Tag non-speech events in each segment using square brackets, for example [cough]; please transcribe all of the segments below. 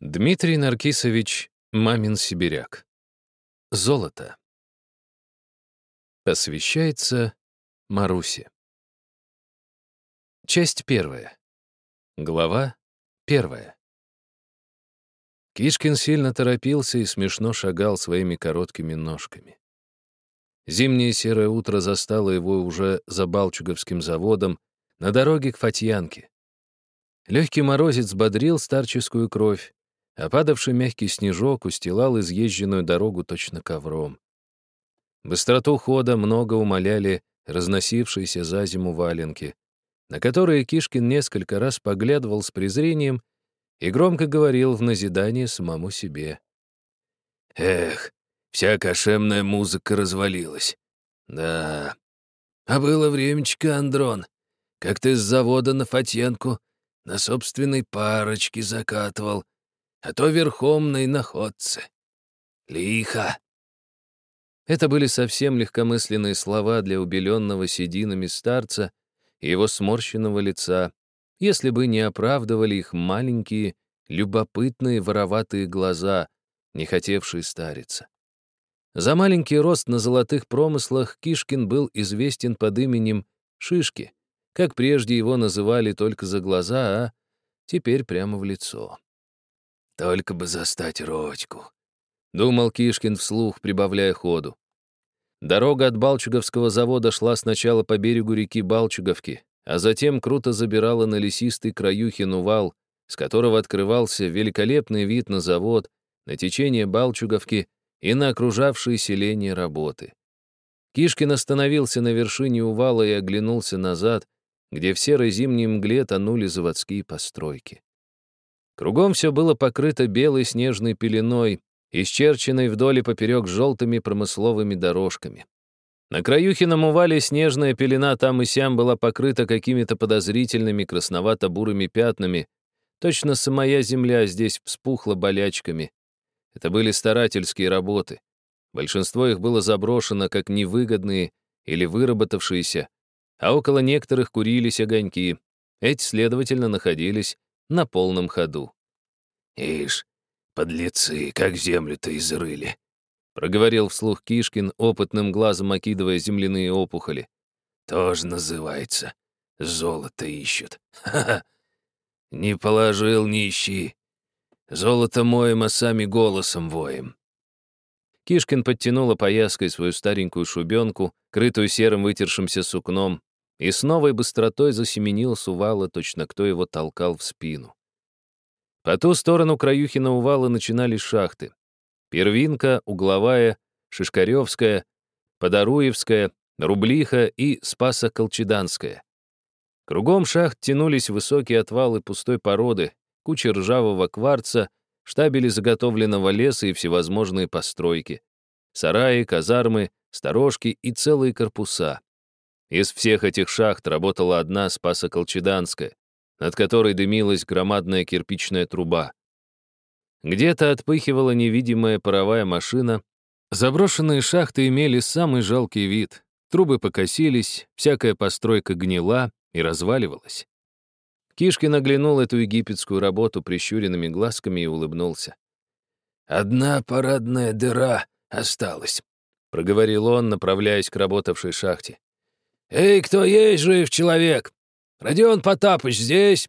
Дмитрий Наркисович Мамин Сибиряк. Золото. Посвящается Марусе. Часть первая. Глава первая. Кишкин сильно торопился и смешно шагал своими короткими ножками. Зимнее серое утро застало его уже за Балчуговским заводом на дороге к Фатьянке. Легкий морозец бодрил старческую кровь, а падавший мягкий снежок устилал изъезженную дорогу точно ковром. Быстроту хода много умоляли разносившиеся за зиму валенки, на которые Кишкин несколько раз поглядывал с презрением и громко говорил в назидание самому себе. «Эх, вся кошемная музыка развалилась. Да. А было времечко, Андрон, как ты с завода на Фатьенку на собственной парочке закатывал, а то верхом на иноходце. Лихо!» Это были совсем легкомысленные слова для убеленного сединами старца и его сморщенного лица, если бы не оправдывали их маленькие, любопытные, вороватые глаза, не хотевшие стариться. За маленький рост на золотых промыслах Кишкин был известен под именем Шишки, как прежде его называли только за глаза, а теперь прямо в лицо. Только бы застать Родьку. Думал Кишкин вслух, прибавляя ходу. Дорога от Балчуговского завода шла сначала по берегу реки Балчуговки, а затем круто забирала на лесистый краюхин увал, с которого открывался великолепный вид на завод, на течение Балчуговки и на окружавшие селение работы. Кишкин остановился на вершине увала и оглянулся назад, где в серой зимней мгле тонули заводские постройки. Кругом все было покрыто белой снежной пеленой, исчерченной вдоль и поперек желтыми промысловыми дорожками. На краюхином увале снежная пелена там и сям была покрыта какими-то подозрительными красновато-бурыми пятнами. Точно самая земля здесь вспухла болячками. Это были старательские работы. Большинство их было заброшено как невыгодные или выработавшиеся, а около некоторых курились огоньки. Эти, следовательно, находились на полном ходу. «Ишь, подлецы, как землю-то изрыли!» — проговорил вслух Кишкин, опытным глазом окидывая земляные опухоли. «Тоже называется. Золото ищут. Ха-ха! Не положил, не ищи. Золото моем, а сами голосом воем». Кишкин подтянула пояской свою старенькую шубенку, крытую серым вытершимся сукном, и с новой быстротой засеменил с увала, точно кто его толкал в спину. По ту сторону Краюхина увала начинались шахты. Первинка, Угловая, Шишкаревская, Подоруевская, Рублиха и Спасо-Колчеданская. Кругом шахт тянулись высокие отвалы пустой породы, куча ржавого кварца, штабели заготовленного леса и всевозможные постройки. Сараи, казармы, сторожки и целые корпуса. Из всех этих шахт работала одна Спасо-Колчеданская, над которой дымилась громадная кирпичная труба. Где-то отпыхивала невидимая паровая машина. Заброшенные шахты имели самый жалкий вид. Трубы покосились, всякая постройка гнила и разваливалась. Кишкин оглянул эту египетскую работу прищуренными глазками и улыбнулся. «Одна парадная дыра осталась», — проговорил он, направляясь к работавшей шахте. «Эй, кто есть жив человек? Родион Потапыч здесь?»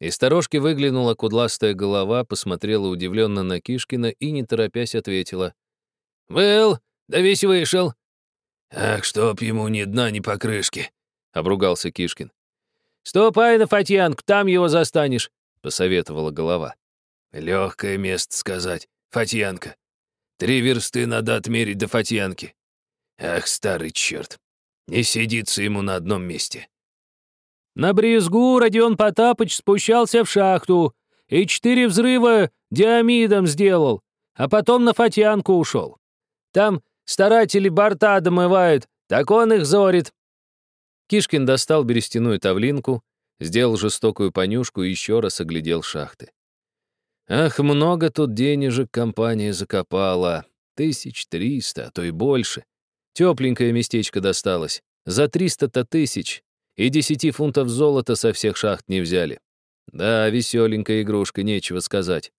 Из сторожки выглянула кудластая голова, посмотрела удивленно на Кишкина и, не торопясь, ответила. «Был, да весь вышел». «Ах, чтоб ему ни дна, ни покрышки», — обругался Кишкин. «Ступай на Фатьянку, там его застанешь», — посоветовала голова. «Легкое место сказать, Фатьянка. Три версты надо отмерить до Фатьянки. Ах, старый черт, не сидится ему на одном месте. На брезгу Родион Потапыч спущался в шахту и четыре взрыва диамидом сделал, а потом на Фатьянку ушел. Там старатели борта домывают, так он их зорит. Кишкин достал берестяную тавлинку, сделал жестокую понюшку и еще раз оглядел шахты. Ах, много тут денежек компания закопала. Тысяч триста, а то и больше. Тепленькое местечко досталось. За триста-то тысяч. И десяти фунтов золота со всех шахт не взяли. Да, веселенькая игрушка, нечего сказать.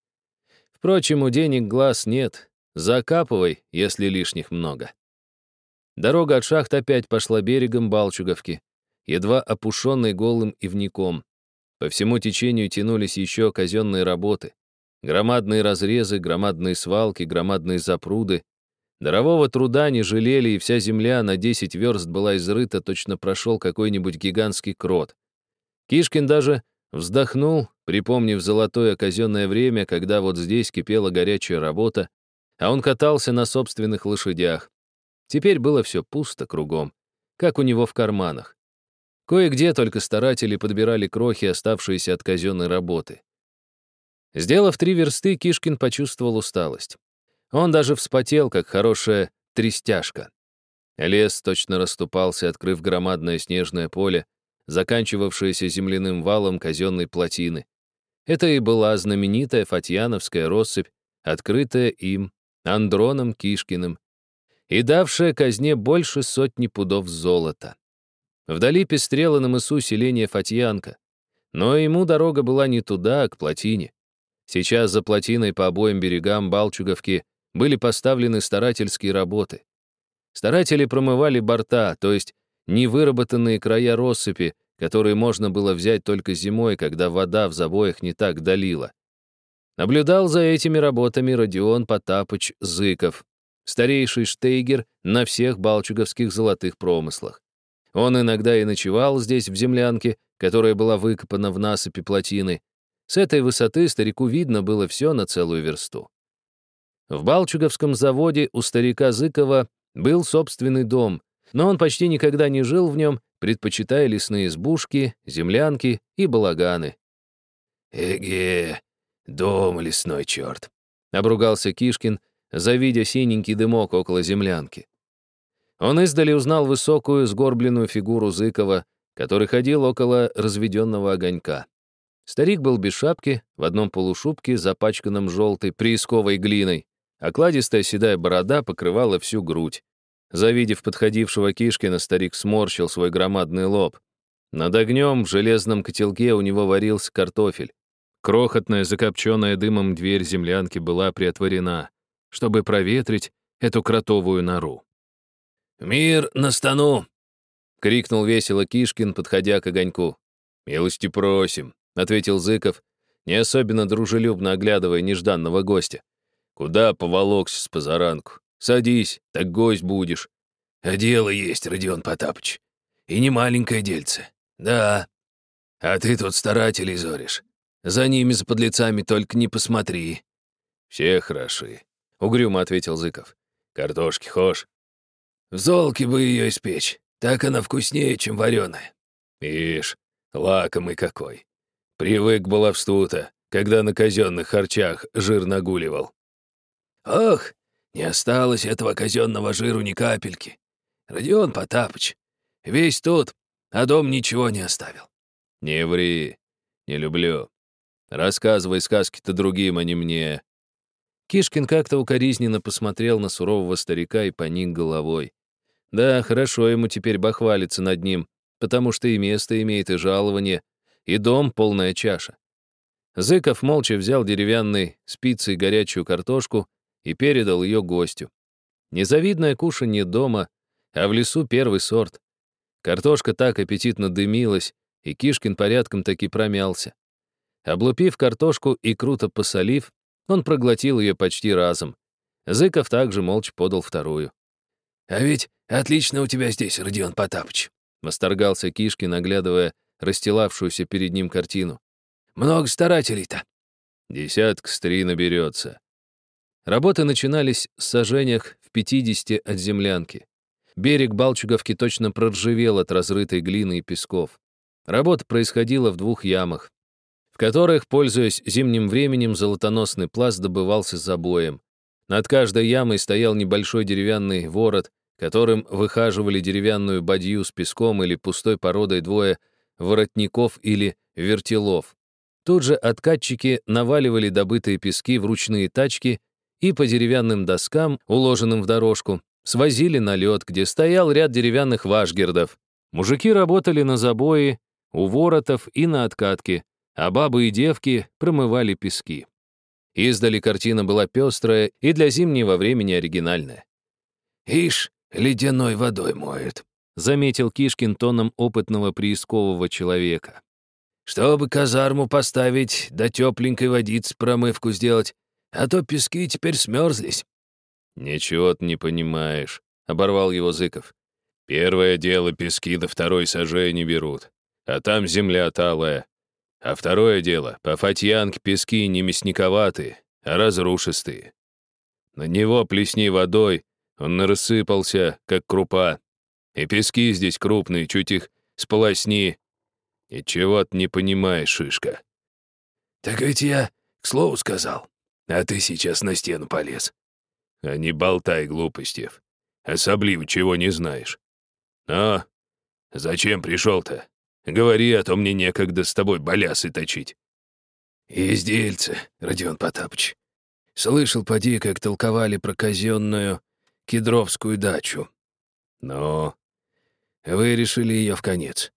Впрочем, у денег глаз нет. Закапывай, если лишних много. Дорога от шахт опять пошла берегом Балчуговки, едва опушенной голым ивником. По всему течению тянулись еще казенные работы. Громадные разрезы, громадные свалки, громадные запруды. Дарового труда не жалели, и вся земля на 10 верст была изрыта, точно прошел какой-нибудь гигантский крот. Кишкин даже вздохнул, припомнив золотое казенное время, когда вот здесь кипела горячая работа, а он катался на собственных лошадях. Теперь было все пусто кругом, как у него в карманах. Кое-где только старатели подбирали крохи, оставшиеся от казенной работы. Сделав три версты, Кишкин почувствовал усталость. Он даже вспотел, как хорошая трестяшка. Лес точно расступался, открыв громадное снежное поле, заканчивавшееся земляным валом казенной плотины. Это и была знаменитая Фатьяновская россыпь, открытая им, Андроном Кишкиным, и давшая казне больше сотни пудов золота. Вдали пестрело на мысу селение Фатьянка, но ему дорога была не туда, а к плотине. Сейчас за плотиной по обоим берегам Балчуговки были поставлены старательские работы. Старатели промывали борта, то есть невыработанные края россыпи, которые можно было взять только зимой, когда вода в забоях не так долила. Наблюдал за этими работами Родион Потапыч Зыков, старейший штейгер на всех балчуговских золотых промыслах. Он иногда и ночевал здесь, в землянке, которая была выкопана в насыпи плотины. С этой высоты старику видно было все на целую версту. В Балчуговском заводе у старика Зыкова был собственный дом, но он почти никогда не жил в нем, предпочитая лесные избушки, землянки и балаганы. «Эге, дом лесной черт», — обругался Кишкин, завидя синенький дымок около землянки. Он издали узнал высокую, сгорбленную фигуру Зыкова, который ходил около разведенного огонька. Старик был без шапки, в одном полушубке, запачканном желтой приисковой глиной. Окладистая седая борода покрывала всю грудь. Завидев подходившего Кишкина, старик сморщил свой громадный лоб. Над огнем в железном котелке у него варился картофель. Крохотная, закопченная дымом дверь землянки была приотворена, чтобы проветрить эту кротовую нору. «Мир на стану!» — крикнул весело Кишкин, подходя к огоньку. «Милости просим», — ответил Зыков, не особенно дружелюбно оглядывая нежданного гостя. «Куда поволокся с позаранку? Садись, так гость будешь. А дело есть, Родион Потапыч. И не маленькое дельце. Да. А ты тут старателей зоришь. За ними, за подлецами, только не посмотри. Все хороши, — угрюмо ответил Зыков. Картошки хошь? В золке бы ее испечь. Так она вкуснее, чем вареная. Ишь, лакомый какой. Привык к баловству-то, когда на казенных харчах жир нагуливал. Ох, не осталось этого казенного жиру ни капельки. Родион Потапыч, весь тут, а дом ничего не оставил. Не ври, не люблю. Рассказывай сказки-то другим, а не мне. Кишкин как-то укоризненно посмотрел на сурового старика и поник головой. Да, хорошо ему теперь бахвалиться над ним, потому что и место имеет, и жалование, и дом — полная чаша. Зыков молча взял деревянной спицей горячую картошку и передал ее гостю. Незавидное кушанье дома, а в лесу первый сорт. Картошка так аппетитно дымилась, и Кишкин порядком таки промялся. Облупив картошку и круто посолив, он проглотил ее почти разом. Зыков также молча подал вторую. «А ведь отлично у тебя здесь, Родион Потапыч», — восторгался Кишкин, оглядывая расстилавшуюся перед ним картину. «Много старателей-то». «Десятка с три наберется», Работы начинались с сажениях в 50 от землянки. Берег Балчуговки точно проржавел от разрытой глины и песков. Работа происходила в двух ямах, в которых, пользуясь зимним временем, золотоносный пласт добывался забоем. Над каждой ямой стоял небольшой деревянный ворот, которым выхаживали деревянную бадью с песком или пустой породой двое воротников или вертелов. Тут же откатчики наваливали добытые пески в ручные тачки и по деревянным доскам, уложенным в дорожку, свозили на лед, где стоял ряд деревянных вашгердов. Мужики работали на забое, у воротов и на откатке. а бабы и девки промывали пески. Издали картина была пестрая и для зимнего времени оригинальная. «Ишь, ледяной водой моет», — заметил Кишкин тоном опытного приискового человека. «Чтобы казарму поставить, да тепленькой водицы промывку сделать, а то пески теперь смерзлись». «Ничего ты не понимаешь», — оборвал его Зыков. «Первое дело пески до второй сажей не берут, а там земля талая. А второе дело, по фатьянке пески не мясниковатые, а разрушистые. На него плесни водой, он рассыпался, как крупа. И пески здесь крупные, чуть их сполосни. И чего ты не понимаешь, шишка? Так ведь я к слову сказал, а ты сейчас на стену полез. А не болтай глупостев. Особливо чего не знаешь. Но зачем пришел-то? Говори, а то мне некогда с тобой балясы точить». «Издельцы, Родион Потапыч. Слышал, поди, как толковали про казенную кедровскую дачу. Но вы решили ее в конец.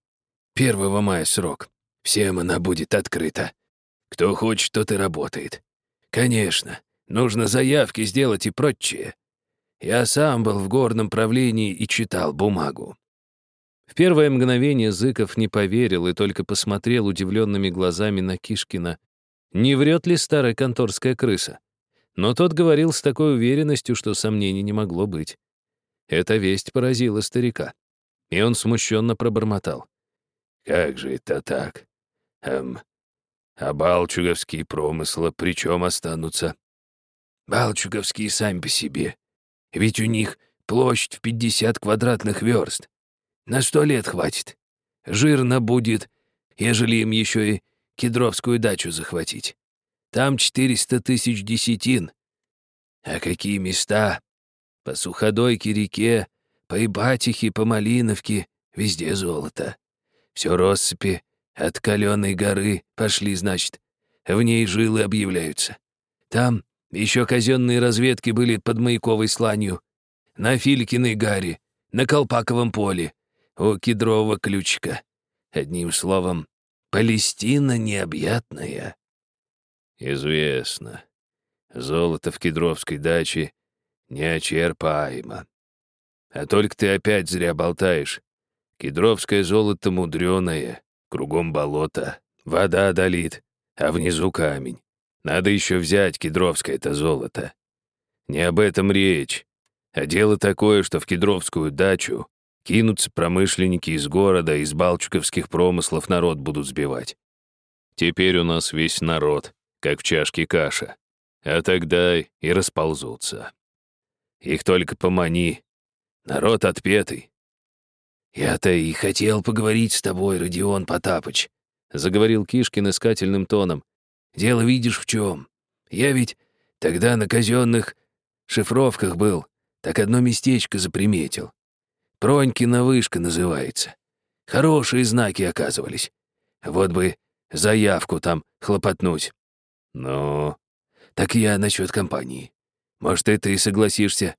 1 мая срок. Всем она будет открыта. Кто хочет, тот и работает. Конечно, нужно заявки сделать и прочее. Я сам был в горном правлении и читал бумагу. В первое мгновение Зыков не поверил и только посмотрел удивленными глазами на Кишкина. Не врет ли старая конторская крыса? Но тот говорил с такой уверенностью, что сомнений не могло быть. Эта весть поразила старика. И он смущенно пробормотал. «Как же это так? Эм, а балчуговские промыслы при чем останутся?» «Балчуговские сами по себе. Ведь у них площадь в 50 квадратных верст. На сто лет хватит. Жирно будет, ежели им еще и кедровскую дачу захватить. Там 400 тысяч десятин. А какие места? По Суходойке реке, по Ибатихе, по Малиновке, везде золото. Все россыпи от Каленой горы пошли, значит. В ней жилы объявляются. Там еще казенные разведки были под Маяковой сланью. На Филькиной гаре, на Колпаковом поле у кедрового ключика. Одним словом, Палестина необъятная. Известно. Золото в кедровской даче неочерпаемо. А только ты опять зря болтаешь. Кедровское золото мудреное, кругом болото, вода долит, а внизу камень. Надо еще взять кедровское-то золото. Не об этом речь, а дело такое, что в кедровскую дачу Кинутся промышленники из города, из балчуковских промыслов народ будут сбивать. Теперь у нас весь народ, как в чашке каша. А тогда и расползутся. Их только помани. Народ отпетый. «Я-то и хотел поговорить с тобой, Родион Потапыч», — заговорил Кишкин искательным тоном. «Дело видишь в чем. Я ведь тогда на казенных шифровках был, так одно местечко заприметил. Пронькина вышка называется. Хорошие знаки оказывались. Вот бы заявку там хлопотнуть. Ну, так я насчет компании. Может, и ты согласишься.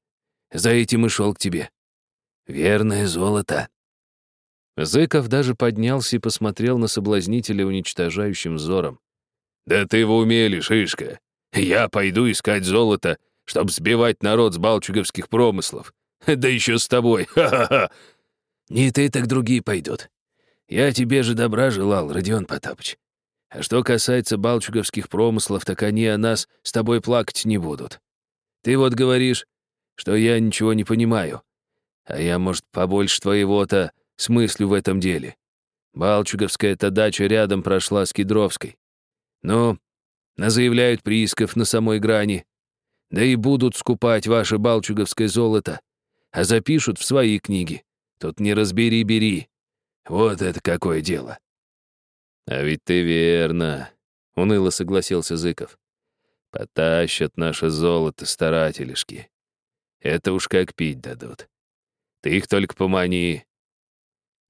За этим и шел к тебе. Верное золото. Зыков даже поднялся и посмотрел на соблазнителя уничтожающим взором. «Да ты в уме, Шишка. Я пойду искать золото, чтобы сбивать народ с балчуговских промыслов. Да еще с тобой. [laughs] Ха-ха-ха. Не ты, так другие пойдут. Я тебе же добра желал, Родион Потапыч. А что касается балчуговских промыслов, так они о нас с тобой плакать не будут. Ты вот говоришь, что я ничего не понимаю. А я, может, побольше твоего-то смыслю в этом деле. Балчуговская-то дача рядом прошла с Кедровской. Ну, назаявляют приисков на самой грани. Да и будут скупать ваше балчуговское золото а запишут в свои книги. Тут не разбери-бери. Вот это какое дело. А ведь ты верно, — уныло согласился Зыков. Потащат наше золото старателишки. Это уж как пить дадут. Ты их только помани.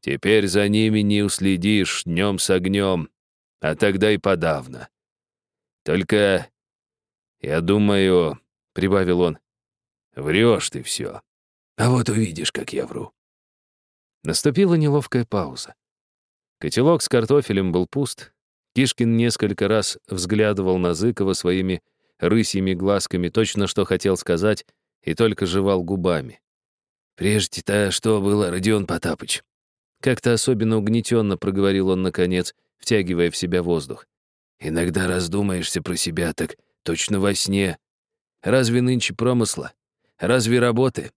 Теперь за ними не уследишь днем с огнем, а тогда и подавно. Только, я думаю, — прибавил он, — врешь ты все. А вот увидишь, как я вру». Наступила неловкая пауза. Котелок с картофелем был пуст. Кишкин несколько раз взглядывал на Зыкова своими рысьими глазками, точно что хотел сказать, и только жевал губами. «Прежде-то что было, Родион Потапыч?» Как-то особенно угнетенно проговорил он наконец, втягивая в себя воздух. «Иногда раздумаешься про себя, так точно во сне. Разве нынче промысла? Разве работы?»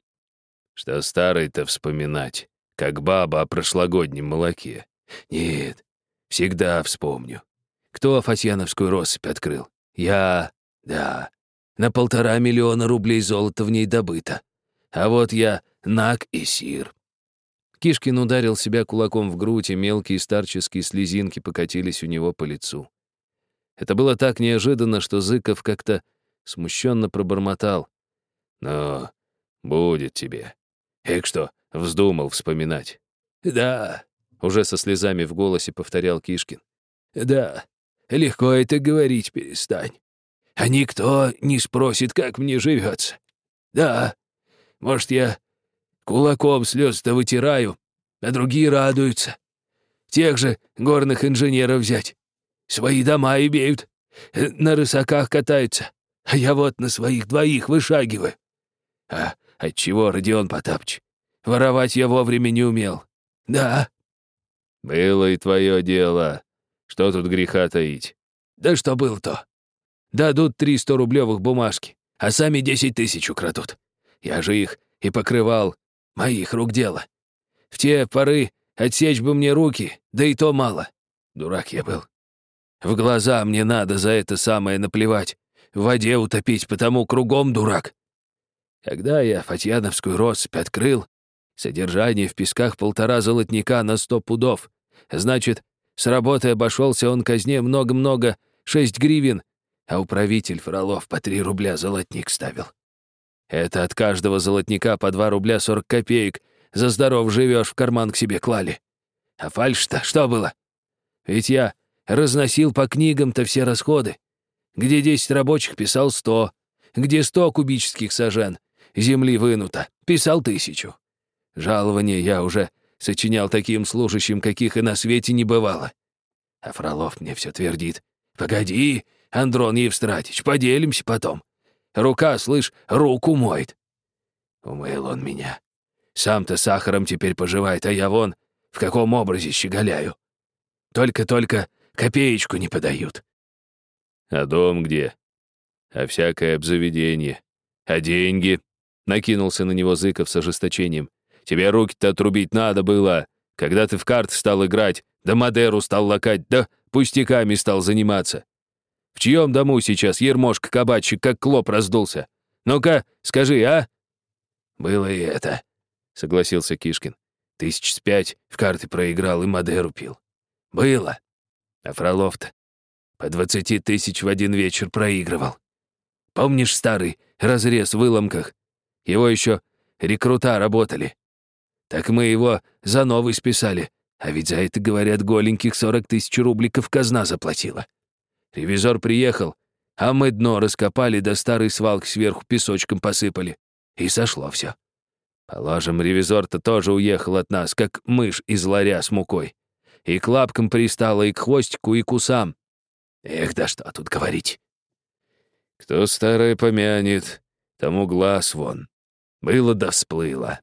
«Что старый-то вспоминать, как баба о прошлогоднем молоке. Нет, всегда вспомню. Кто Фатьяновскую россыпь открыл? Я, да. На полтора миллиона рублей золота в ней добыто. А вот я наг и сир. Кишкин ударил себя кулаком в грудь, и мелкие старческие слезинки покатились у него по лицу. Это было так неожиданно, что Зыков как-то смущенно пробормотал. «Но будет тебе. Эк что, вздумал вспоминать?» «Да», — уже со слезами в голосе повторял Кишкин. «Да, легко это говорить перестань. А никто не спросит, как мне живется. Да, может, я Кулаком слез-то вытираю, а другие радуются. Тех же горных инженеров взять. Свои дома имеют, э, на рысаках катаются, а я вот на своих двоих вышагиваю. А отчего, Родион Потапыч? Воровать я вовремя не умел. Да. Было и твое дело. Что тут греха таить? Да что было-то? Дадут три сто рублевых бумажки, а сами десять тысяч украдут. Я же их и покрывал, Моих рук дело. В те поры отсечь бы мне руки, да и то мало. Дурак я был. В глаза мне надо за это самое наплевать. В воде утопить, потому кругом дурак. Когда я Фатьяновскую россыпь открыл, содержание в песках полтора золотника на сто пудов. Значит, с работы обошелся он казне много-много, шесть гривен, а управитель Фролов по три рубля золотник ставил. Это от каждого золотника по 2 рубля 40 копеек. За здоров живешь, в карман к себе клали. А фальш-то что было? Ведь я разносил по книгам-то все расходы. Где 10 рабочих, писал 100. Где 100 кубических сажен, земли вынуто, писал тысячу. Жалование я уже сочинял таким служащим, каких и на свете не бывало. А Фролов мне все твердит. «Погоди, Андрон Евстратич, поделимся потом. Рука, слышь, руку моет. Умыл он меня. Сам-то сахаром теперь поживает, а я вон в каком образе щеголяю. Только-только копеечку не подают. А дом где? А всякое обзаведение? А деньги? Накинулся на него Зыков с ожесточением. Тебе руки-то отрубить надо было, когда ты в карты стал играть, да Мадеру стал лакать, да пустяками стал заниматься. В чьем дому сейчас Ермошка-кабачик как клоп раздулся? Ну-ка, скажи, а?» «Было и это», — согласился Кишкин. «Тысяч с пять в карты проиграл и Мадеру пил. Было. А Фролов-то по двадцати тысяч в один вечер проигрывал. Помнишь старый разрез в выломках? Его еще рекрута работали. Так мы его за новый списали, а ведь за это, говорят, голеньких сорок тысяч рубликов казна заплатила. Ревизор приехал, а мы дно раскопали, да старой свалки сверху песочком посыпали. И сошло все. Положим, ревизор-то тоже уехал от нас, как мышь из ларя с мукой. И к лапкам пристала, и к хвостику, и к усам. Эх, да что тут говорить. Кто старое помянет, тому глаз вон. Было да всплыло.